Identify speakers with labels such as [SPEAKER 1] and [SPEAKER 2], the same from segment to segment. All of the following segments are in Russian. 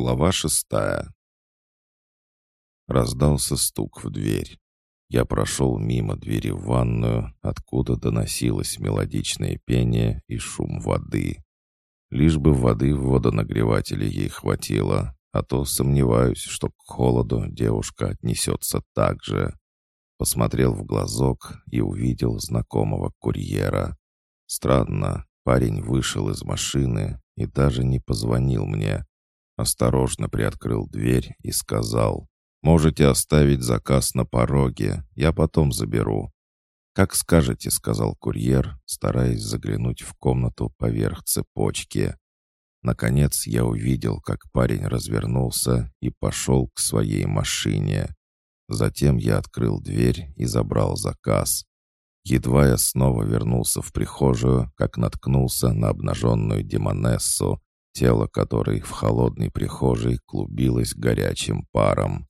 [SPEAKER 1] Глава шестая. Раздался стук в дверь. Я прошел мимо двери в ванную, откуда доносилось мелодичное пение и шум воды. Лишь бы воды в водонагревателе ей хватило, а то сомневаюсь, что к холоду девушка отнесется так же. Посмотрел в глазок и увидел знакомого курьера. Странно, парень вышел из машины и даже не позвонил мне. Осторожно приоткрыл дверь и сказал, «Можете оставить заказ на пороге, я потом заберу». «Как скажете», — сказал курьер, стараясь заглянуть в комнату поверх цепочки. Наконец я увидел, как парень развернулся и пошел к своей машине. Затем я открыл дверь и забрал заказ. Едва я снова вернулся в прихожую, как наткнулся на обнаженную демонессу, тело которой в холодной прихожей клубилось горячим паром.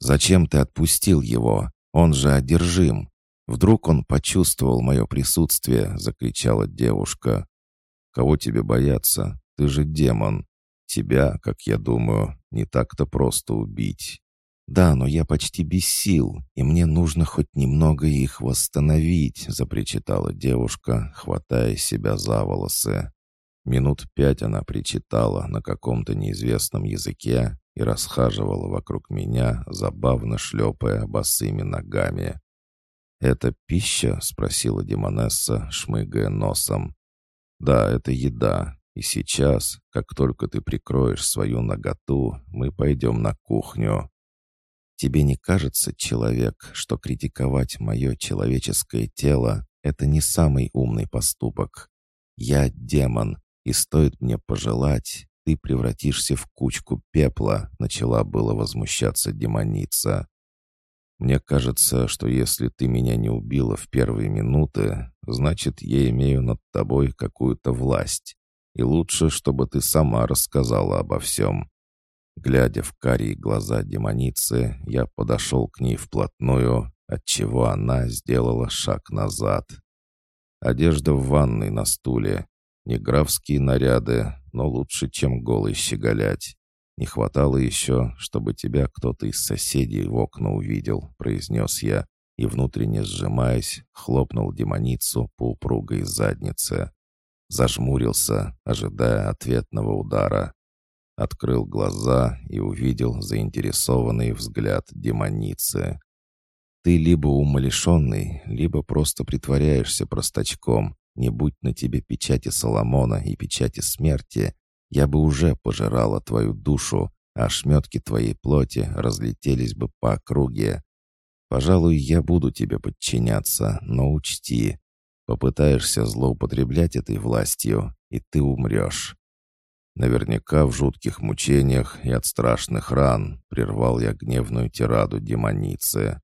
[SPEAKER 1] «Зачем ты отпустил его? Он же одержим!» «Вдруг он почувствовал мое присутствие?» — закричала девушка. «Кого тебе бояться? Ты же демон. Тебя, как я думаю, не так-то просто убить». «Да, но я почти без сил, и мне нужно хоть немного их восстановить», — запричитала девушка, хватая себя за волосы. Минут пять она причитала на каком-то неизвестном языке и расхаживала вокруг меня, забавно шлепая босыми ногами. «Это пища?» — спросила Демонесса, шмыгая носом. «Да, это еда. И сейчас, как только ты прикроешь свою наготу, мы пойдем на кухню. Тебе не кажется, человек, что критиковать мое человеческое тело — это не самый умный поступок? Я демон, и стоит мне пожелать, ты превратишься в кучку пепла, начала было возмущаться демоница. Мне кажется, что если ты меня не убила в первые минуты, значит, я имею над тобой какую-то власть. И лучше, чтобы ты сама рассказала обо всем. Глядя в карие глаза демоницы, я подошел к ней вплотную, отчего она сделала шаг назад. Одежда в ванной на стуле. Не графские наряды, но лучше, чем голый щеголять. Не хватало еще, чтобы тебя кто-то из соседей в окна увидел, произнес я, и, внутренне сжимаясь, хлопнул демоницу по упругой заднице. Зажмурился, ожидая ответного удара. Открыл глаза и увидел заинтересованный взгляд демоницы. «Ты либо умалишенный, либо просто притворяешься простачком. Не будь на тебе печати Соломона и печати смерти, я бы уже пожирала твою душу, а ошметки твоей плоти разлетелись бы по округе. Пожалуй, я буду тебе подчиняться, но учти, попытаешься злоупотреблять этой властью, и ты умрешь. Наверняка в жутких мучениях и от страшных ран прервал я гневную тираду демоницы.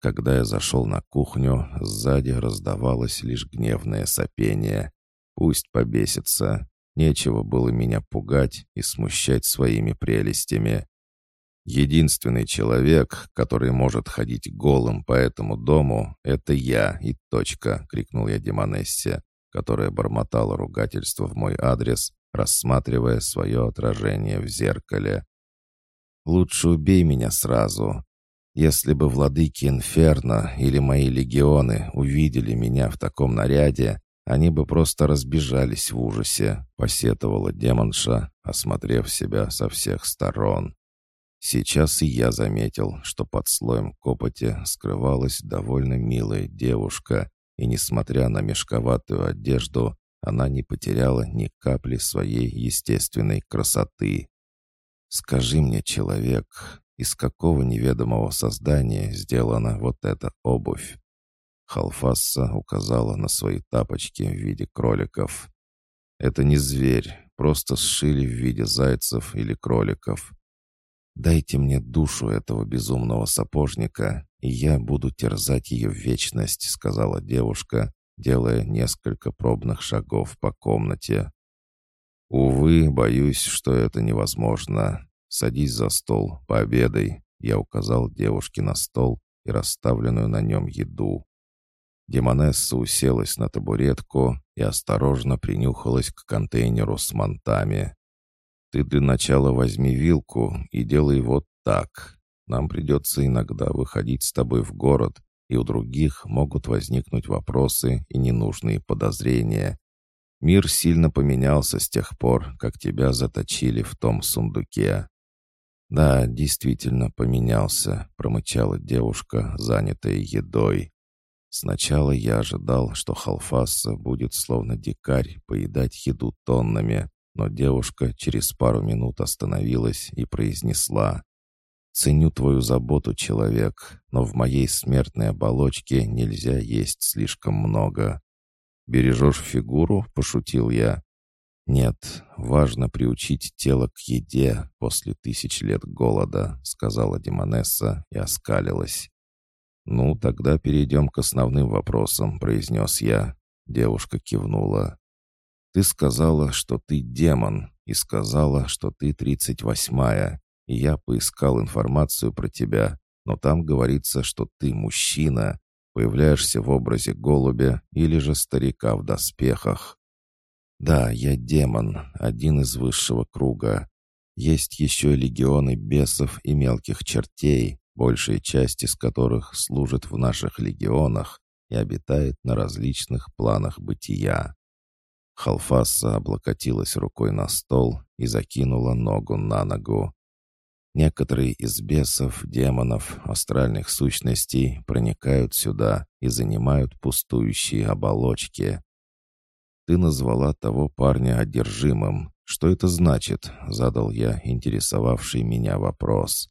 [SPEAKER 1] Когда я зашел на кухню, сзади раздавалось лишь гневное сопение. Пусть побесится. Нечего было меня пугать и смущать своими прелестями. Единственный человек, который может ходить голым по этому дому, это я и точка, крикнул я Демонессе, которая бормотала ругательство в мой адрес, рассматривая свое отражение в зеркале. «Лучше убей меня сразу. Если бы владыки Инферно или мои легионы увидели меня в таком наряде, они бы просто разбежались в ужасе», — посетовала демонша, осмотрев себя со всех сторон. Сейчас и я заметил, что под слоем копоти скрывалась довольно милая девушка, и, несмотря на мешковатую одежду, она не потеряла ни капли своей естественной красоты. «Скажи мне, человек, из какого неведомого создания сделана вот эта обувь?» Халфасса указала на свои тапочки в виде кроликов. «Это не зверь, просто сшили в виде зайцев или кроликов. Дайте мне душу этого безумного сапожника, и я буду терзать ее в вечность», — сказала девушка, делая несколько пробных шагов по комнате. «Увы, боюсь, что это невозможно. Садись за стол, пообедай». Я указал девушке на стол и расставленную на нем еду. Демонесса уселась на табуретку и осторожно принюхалась к контейнеру с мантами. Ты для начала возьми вилку и делай вот так. Нам придется иногда выходить с тобой в город, и у других могут возникнуть вопросы и ненужные подозрения. Мир сильно поменялся с тех пор, как тебя заточили в том сундуке. «Да, действительно поменялся», — промычала девушка, занятая едой. Сначала я ожидал, что Халфаса будет словно дикарь поедать еду тоннами, но девушка через пару минут остановилась и произнесла. «Ценю твою заботу, человек, но в моей смертной оболочке нельзя есть слишком много». «Бережешь фигуру?» — пошутил я. «Нет, важно приучить тело к еде после тысяч лет голода», — сказала Демонесса и оскалилась. «Ну, тогда перейдем к основным вопросам», — произнес я. Девушка кивнула. «Ты сказала, что ты демон, и сказала, что ты тридцать восьмая, и я поискал информацию про тебя, но там говорится, что ты мужчина, появляешься в образе голубя или же старика в доспехах. Да, я демон, один из высшего круга. Есть еще легионы бесов и мелких чертей, большая часть из которых служит в наших легионах и обитает на различных планах бытия. Халфаса облокотилась рукой на стол и закинула ногу на ногу. Некоторые из бесов, демонов, астральных сущностей проникают сюда и занимают пустующие оболочки. «Ты назвала того парня одержимым. Что это значит?» — задал я интересовавший меня вопрос.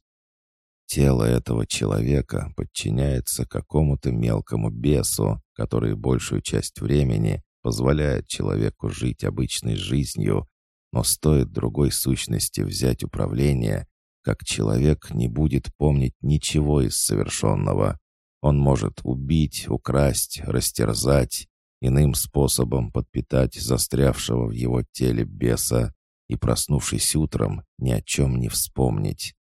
[SPEAKER 1] Тело этого человека подчиняется какому-то мелкому бесу, который большую часть времени позволяет человеку жить обычной жизнью, но стоит другой сущности взять управление, как человек не будет помнить ничего из совершенного. Он может убить, украсть, растерзать, иным способом подпитать застрявшего в его теле беса и, проснувшись утром, ни о чем не вспомнить.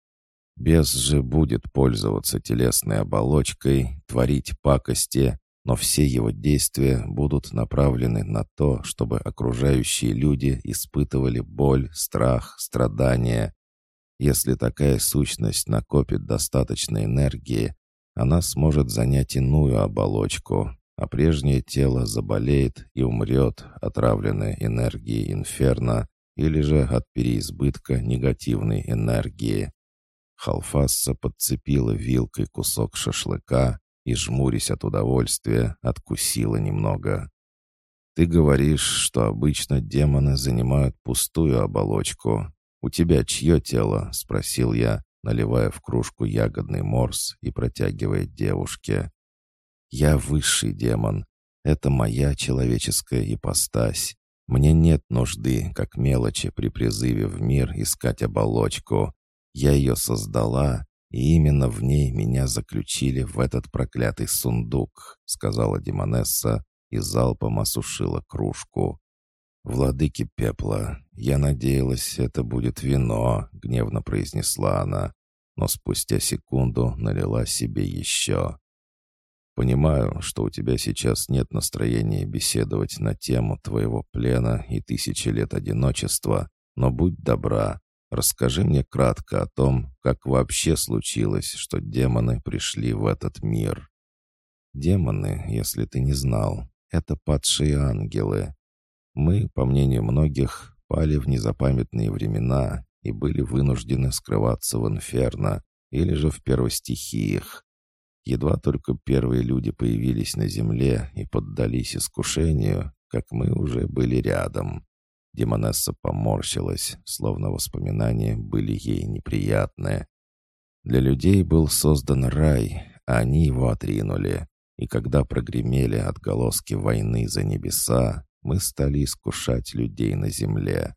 [SPEAKER 1] Бес же будет пользоваться телесной оболочкой, творить пакости, но все его действия будут направлены на то, чтобы окружающие люди испытывали боль, страх, страдания. Если такая сущность накопит достаточно энергии, она сможет занять иную оболочку, а прежнее тело заболеет и умрет, отравленное энергией инферно или же от переизбытка негативной энергии. Халфасса подцепила вилкой кусок шашлыка и, жмурясь от удовольствия, откусила немного. «Ты говоришь, что обычно демоны занимают пустую оболочку. У тебя чье тело?» — спросил я, наливая в кружку ягодный морс и протягивая девушке. Я высший демон. Это моя человеческая ипостась. Мне нет нужды, как мелочи при призыве в мир, искать оболочку. Я ее создала, и именно в ней меня заключили в этот проклятый сундук», — сказала Демонесса и залпом осушила кружку. «Владыки пепла, я надеялась, это будет вино», — гневно произнесла она, но спустя секунду налила себе еще. Понимаю, что у тебя сейчас нет настроения беседовать на тему твоего плена и тысячи лет одиночества, но будь добра, расскажи мне кратко о том, как вообще случилось, что демоны пришли в этот мир. Демоны, если ты не знал, это падшие ангелы. Мы, по мнению многих, пали в незапамятные времена и были вынуждены скрываться в инферно или же в первостихиях. Едва только первые люди появились на земле и поддались искушению, как мы уже были рядом. Демонесса поморщилась, словно воспоминания были ей неприятные. Для людей был создан рай, а они его отринули. И когда прогремели отголоски войны за небеса, мы стали искушать людей на земле.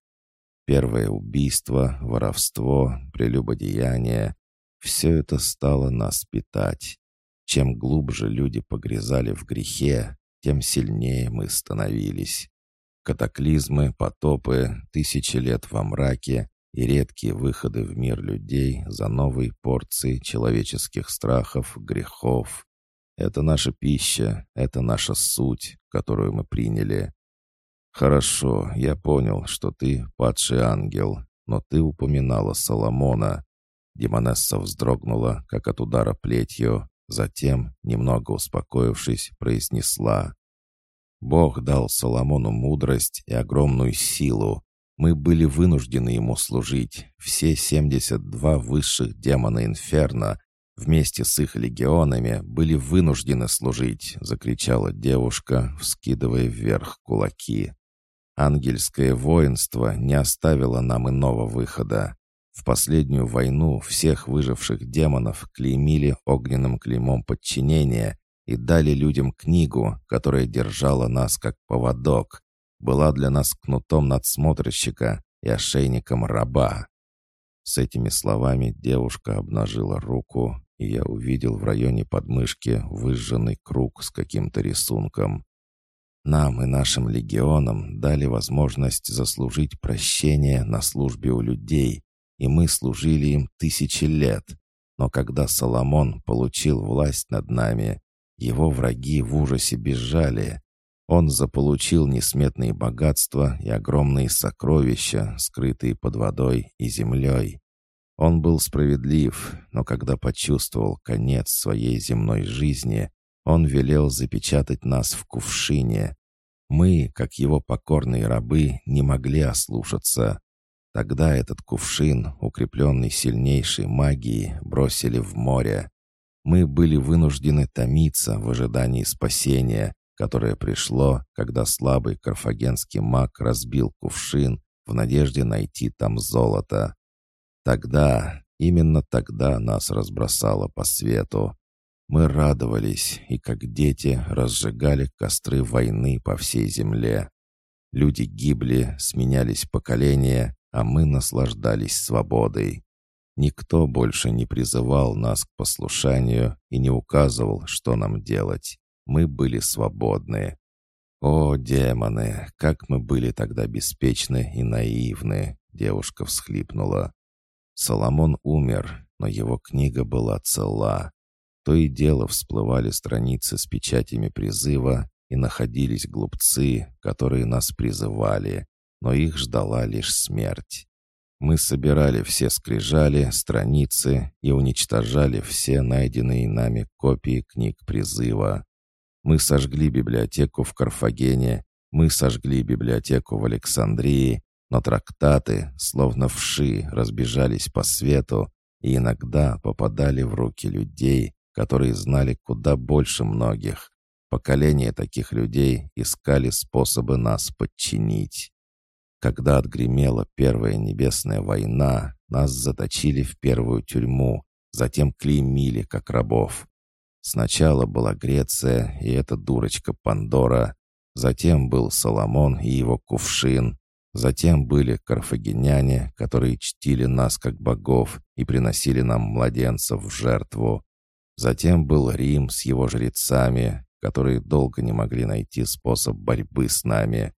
[SPEAKER 1] Первое убийство, воровство, прелюбодеяние — все это стало нас питать. Чем глубже люди погрязали в грехе, тем сильнее мы становились. Катаклизмы, потопы, тысячи лет во мраке и редкие выходы в мир людей за новой порцией человеческих страхов, грехов. Это наша пища, это наша суть, которую мы приняли. Хорошо, я понял, что ты падший ангел, но ты упоминала Соломона». Демонесса вздрогнула, как от удара плетью, затем, немного успокоившись, произнесла. «Бог дал Соломону мудрость и огромную силу. Мы были вынуждены ему служить. Все 72 высших демона Инферно вместе с их легионами были вынуждены служить», — закричала девушка, вскидывая вверх кулаки. «Ангельское воинство не оставило нам иного выхода. В последнюю войну всех выживших демонов клеймили огненным клеймом подчинения и дали людям книгу, которая держала нас как поводок, была для нас кнутом надсмотрщика и ошейником раба. С этими словами девушка обнажила руку, и я увидел в районе подмышки выжженный круг с каким-то рисунком. Нам и нашим легионам дали возможность заслужить прощение на службе у людей, и мы служили им тысячи лет. Но когда Соломон получил власть над нами, его враги в ужасе бежали. Он заполучил несметные богатства и огромные сокровища, скрытые под водой и землей. Он был справедлив, но когда почувствовал конец своей земной жизни, он велел запечатать нас в кувшине. Мы, как его покорные рабы, не могли ослушаться. Тогда этот кувшин, укрепленный сильнейшей магией, бросили в море. Мы были вынуждены томиться в ожидании спасения, которое пришло, когда слабый карфагенский маг разбил кувшин в надежде найти там золото. Тогда, именно тогда нас разбросало по свету. Мы радовались и, как дети, разжигали костры войны по всей земле. Люди гибли, сменялись поколения, а мы наслаждались свободой. Никто больше не призывал нас к послушанию и не указывал, что нам делать. Мы были свободны. О, демоны, как мы были тогда беспечны и наивны, девушка всхлипнула. Соломон умер, но его книга была цела. То и дело всплывали страницы с печатями призыва, и находились глупцы, которые нас призывали но их ждала лишь смерть. Мы собирали все скрижали, страницы и уничтожали все найденные нами копии книг призыва. Мы сожгли библиотеку в Карфагене, мы сожгли библиотеку в Александрии, но трактаты, словно вши, разбежались по свету и иногда попадали в руки людей, которые знали куда больше многих. Поколения таких людей искали способы нас подчинить. Когда отгремела Первая Небесная война, нас заточили в первую тюрьму, затем клеймили как рабов. Сначала была Греция и эта дурочка Пандора, затем был Соломон и его кувшин, затем были карфагеняне, которые чтили нас как богов и приносили нам младенцев в жертву. Затем был Рим с его жрецами, которые долго не могли найти способ борьбы с нами.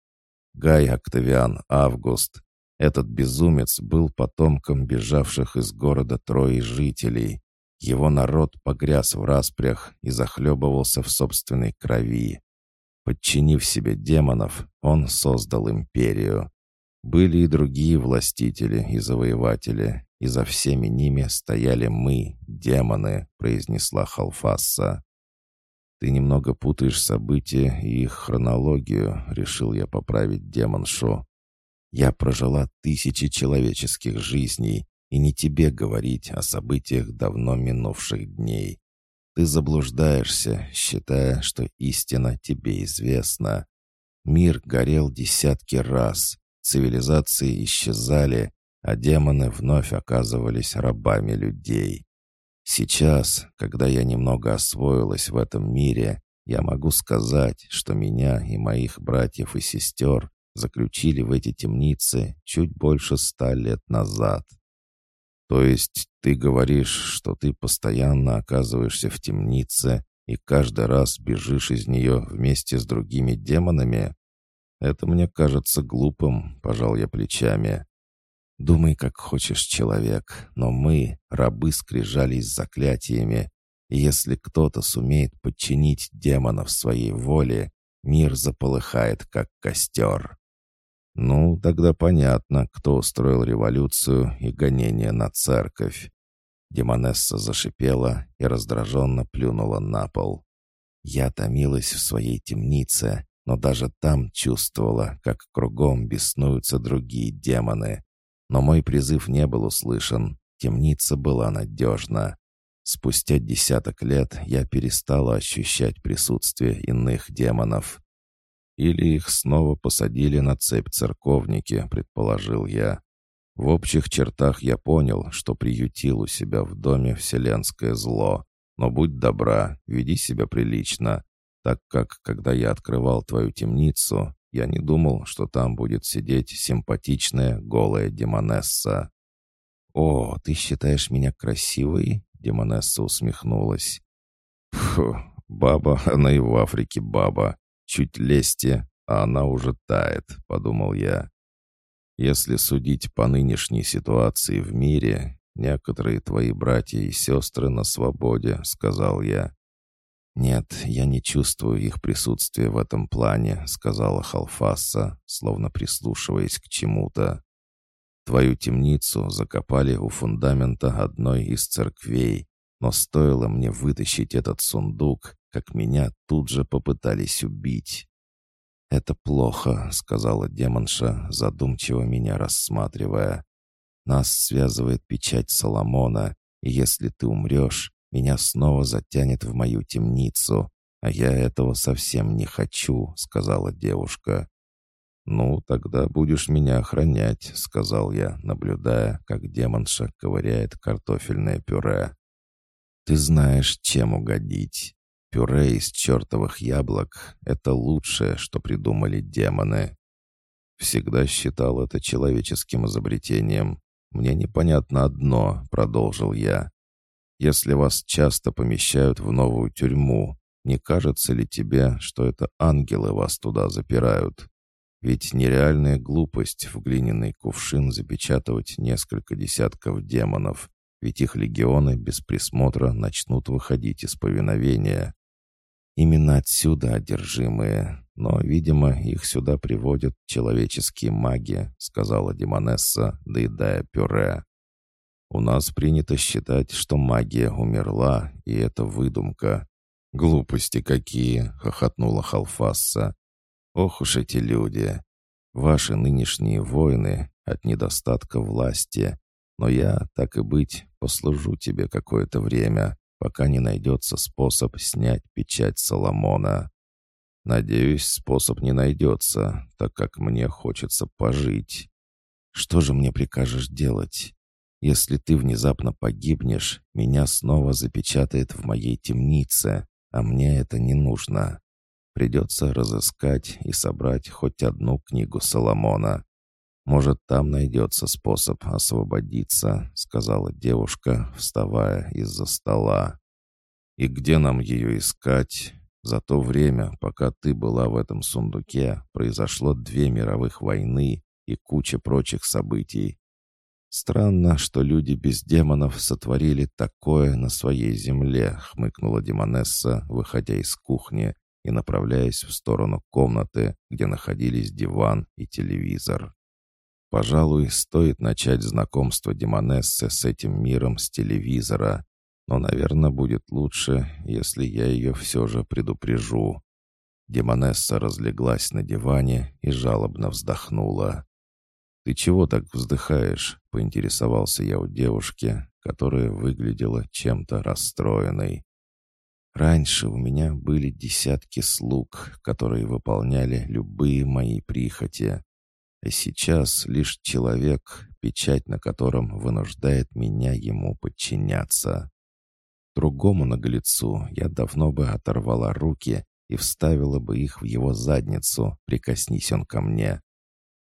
[SPEAKER 1] Гай Октавиан Август. Этот безумец был потомком бежавших из города Трои жителей. Его народ погряз в распрях и захлебывался в собственной крови. Подчинив себе демонов, он создал империю. Были и другие властители и завоеватели, и за всеми ними стояли мы, демоны, произнесла Халфасса. «Ты немного путаешь события и их хронологию», — решил я поправить демоншу. «Я прожила тысячи человеческих жизней, и не тебе говорить о событиях давно минувших дней. Ты заблуждаешься, считая, что истина тебе известна. Мир горел десятки раз, цивилизации исчезали, а демоны вновь оказывались рабами людей. Сейчас, когда я немного освоилась в этом мире, я могу сказать, что меня и моих братьев и сестер заключили в эти темницы чуть больше ста лет назад. То есть ты говоришь, что ты постоянно оказываешься в темнице и каждый раз бежишь из нее вместе с другими демонами? Это мне кажется глупым, пожал я плечами. Думай, как хочешь, человек, но мы — рабы скрижались заклятиями, и если кто-то сумеет подчинить демонов своей воле, мир заполыхает, как костер. Ну, тогда понятно, кто устроил революцию и гонение на церковь. Демонесса зашипела и раздраженно плюнула на пол. Я томилась в своей темнице, но даже там чувствовала, как кругом беснуются другие демоны. Но мой призыв не был услышан, темница была надежна. Спустя десяток лет я перестала ощущать присутствие иных демонов. Или их снова посадили на цепь церковники, предположил я. В общих чертах я понял, что приютил у себя в доме вселенское зло. Но будь добра, веди себя прилично, так как, когда я открывал твою темницу, я не думал, что там будет сидеть симпатичная голая демонесса. «О, ты считаешь меня красивой?» — демонесса усмехнулась. «Фу, баба, она и в Африке баба. Чуть лезьте, а она уже тает», — подумал я. «Если судить по нынешней ситуации в мире, некоторые твои братья и сестры на свободе», — сказал я. «Нет, я не чувствую их присутствия в этом плане», — сказала Халфаса, словно прислушиваясь к чему-то. «Твою темницу закопали у фундамента одной из церквей, но стоило мне вытащить этот сундук, как меня тут же попытались убить». «Это плохо», — сказала демонша, задумчиво меня рассматривая. «Нас связывает печать Соломона, и если ты умрешь, меня снова затянет в мою темницу, а я этого совсем не хочу», — сказала девушка. «Ну, тогда будешь меня охранять», — сказал я, наблюдая, как демонша ковыряет картофельное пюре. «Ты знаешь, чем угодить. Пюре из чертовых яблок — это лучшее, что придумали демоны». Всегда считал это человеческим изобретением. «Мне непонятно одно», — продолжил я. Если вас часто помещают в новую тюрьму, не кажется ли тебе, что это ангелы вас туда запирают? Ведь нереальная глупость в глиняный кувшин запечатывать несколько десятков демонов, ведь их легионы без присмотра начнут выходить из повиновения. Именно отсюда одержимые, но, видимо, их сюда приводят человеческие маги, сказала Демонесса, доедая пюре. У нас принято считать, что магия умерла, и это выдумка. Глупости какие, хохотнула Халфасса. Ох уж эти люди. Ваши нынешние войны от недостатка власти. Но я, так и быть, послужу тебе какое-то время, пока не найдется способ снять печать Соломона. Надеюсь, способ не найдется, так как мне хочется пожить. Что же мне прикажешь делать? Если ты внезапно погибнешь, меня снова запечатает в моей темнице, а мне это не нужно. Придется разыскать и собрать хоть одну книгу Соломона. Может, там найдется способ освободиться», — сказала девушка, вставая из-за стола. «И где нам ее искать? За то время, пока ты была в этом сундуке, произошло две мировых войны и куча прочих событий. «Странно, что люди без демонов сотворили такое на своей земле», — хмыкнула Демонесса, выходя из кухни и направляясь в сторону комнаты, где находились диван и телевизор. Пожалуй, стоит начать знакомство Демонессы с этим миром с телевизора, но, наверное, будет лучше, если я ее все же предупрежу. Демонесса разлеглась на диване и жалобно вздохнула. «Ты чего так вздыхаешь?» — поинтересовался я у девушки, которая выглядела чем-то расстроенной. «Раньше у меня были десятки слуг, которые выполняли любые мои прихоти. А сейчас лишь человек, печать на котором вынуждает меня ему подчиняться. Другому наглецу я давно бы оторвала руки и вставила бы их в его задницу, прикоснись он ко мне.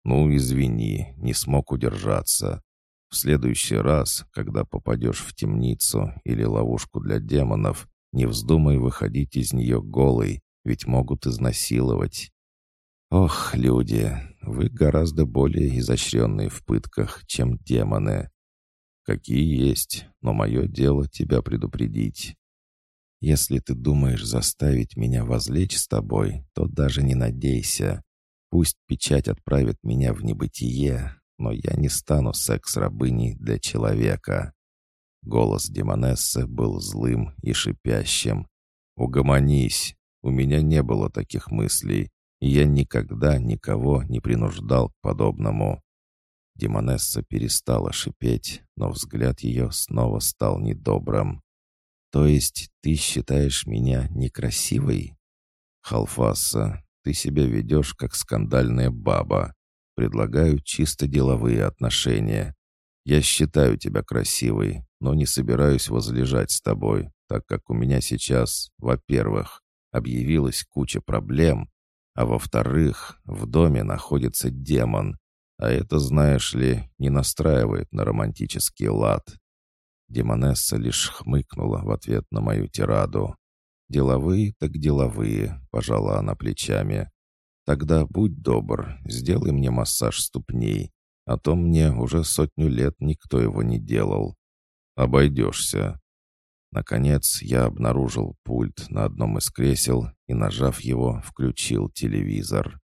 [SPEAKER 1] «Ну, извини, не смог удержаться. В следующий раз, когда попадешь в темницу или ловушку для демонов, не вздумай выходить из нее голой, ведь могут изнасиловать». «Ох, люди, вы гораздо более изощренные в пытках, чем демоны». «Какие есть, но мое дело тебя предупредить». «Если ты думаешь заставить меня возлечь с тобой, то даже не надейся. Пусть печать отправит меня в небытие, но я не стану секс-рабыней для человека». Голос Демонессы был злым и шипящим. «Угомонись! У меня не было таких мыслей, и я никогда никого не принуждал к подобному». Демонесса перестала шипеть, но взгляд ее снова стал недобрым. «То есть ты считаешь меня некрасивой?» «Халфаса, ты себя ведешь как скандальная баба. Предлагаю чисто деловые отношения. Я считаю тебя красивой, но не собираюсь возлежать с тобой, так как у меня сейчас, во-первых, объявилась куча проблем, а во-вторых, в доме находится демон, а это, знаешь ли, не настраивает на романтический лад. Демонесса лишь хмыкнула в ответ на мою тираду. «Деловые так деловые», — пожала она плечами. «Тогда будь добр, сделай мне массаж ступней, а то мне уже сотню лет никто его не делал. Обойдешься». Наконец я обнаружил пульт на одном из кресел и, нажав его, включил телевизор.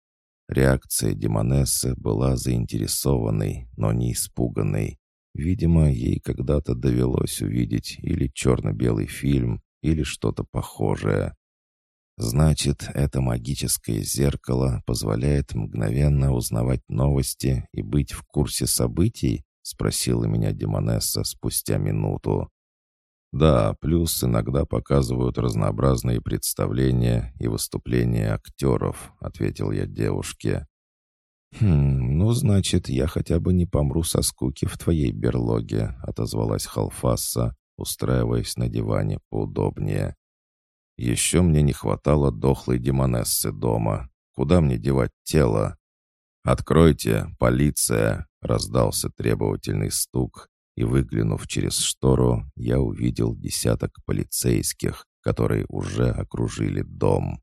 [SPEAKER 1] Реакция Демонессы была заинтересованной, но не испуганной. Видимо, ей когда-то довелось увидеть или черно-белый фильм, или что-то похожее. Значит, это магическое зеркало позволяет мгновенно узнавать новости и быть в курсе событий? Спросила меня Демонесса спустя минуту. Да, плюс иногда показывают разнообразные представления и выступления актеров, ответил я девушке. «Хм, ну, значит, я хотя бы не помру со скуки в твоей берлоге», — отозвалась Халфасса, устраиваясь на диване поудобнее. «Еще мне не хватало дохлой демонессы дома. Куда мне девать тело?» «Откройте, полиция!» — раздался требовательный стук, и, выглянув через штору, я увидел десяток полицейских, которые уже окружили дом.